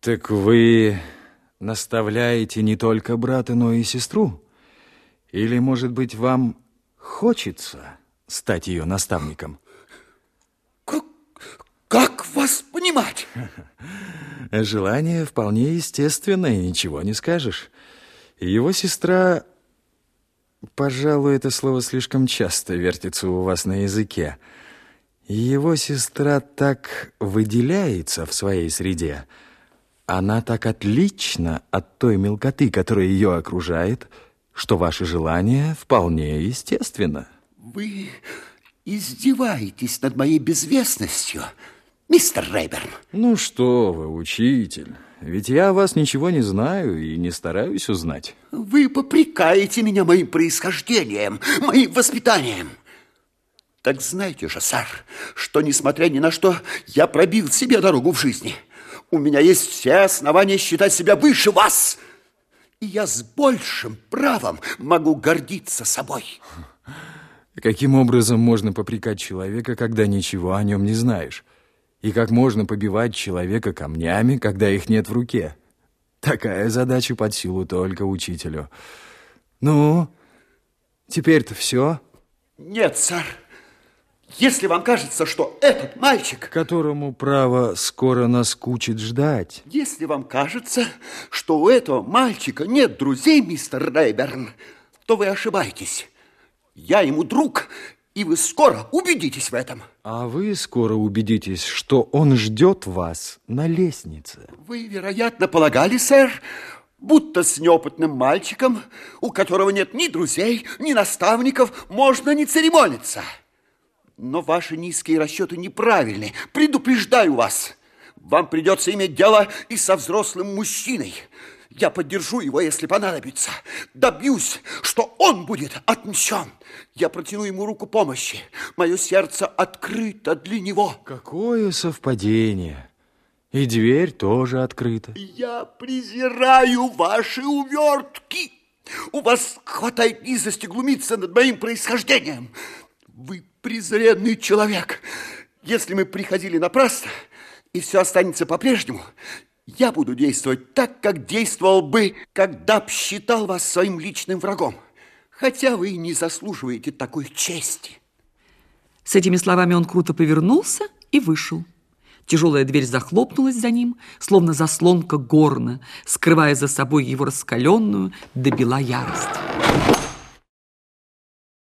Так вы наставляете не только брата, но и сестру? Или, может быть, вам хочется стать ее наставником? Как, как вас понимать? Желание вполне естественное, ничего не скажешь. Его сестра, пожалуй, это слово слишком часто вертится у вас на языке. Его сестра так выделяется в своей среде, она так отлична от той мелкоты, которая ее окружает, что ваше желание вполне естественно. Вы издеваетесь над моей безвестностью, мистер Рейберн. Ну что вы, учитель, ведь я о вас ничего не знаю и не стараюсь узнать. Вы попрекаете меня моим происхождением, моим воспитанием. Так знаете же, сэр, что, несмотря ни на что, я пробил себе дорогу в жизни – у меня есть все основания считать себя выше вас. И я с большим правом могу гордиться собой. Каким образом можно попрекать человека, когда ничего о нем не знаешь? И как можно побивать человека камнями, когда их нет в руке? Такая задача под силу только учителю. Ну, теперь-то все? Нет, сэр. Если вам кажется, что этот мальчик... Которому, право, скоро наскучит ждать. Если вам кажется, что у этого мальчика нет друзей, мистер Рейберн, то вы ошибаетесь. Я ему друг, и вы скоро убедитесь в этом. А вы скоро убедитесь, что он ждет вас на лестнице. Вы, вероятно, полагали, сэр, будто с неопытным мальчиком, у которого нет ни друзей, ни наставников, можно не церемониться. Но ваши низкие расчеты неправильны. Предупреждаю вас. Вам придется иметь дело и со взрослым мужчиной. Я поддержу его, если понадобится. Добьюсь, что он будет отмщен. Я протяну ему руку помощи. Мое сердце открыто для него. Какое совпадение. И дверь тоже открыта. Я презираю ваши увертки. У вас хватает низости глумиться над моим происхождением. Вы презренный человек. Если мы приходили напрасно, и все останется по-прежнему, я буду действовать так, как действовал бы, когда б считал вас своим личным врагом. Хотя вы не заслуживаете такой чести. С этими словами он круто повернулся и вышел. Тяжелая дверь захлопнулась за ним, словно заслонка горна, скрывая за собой его раскаленную до бела ярость.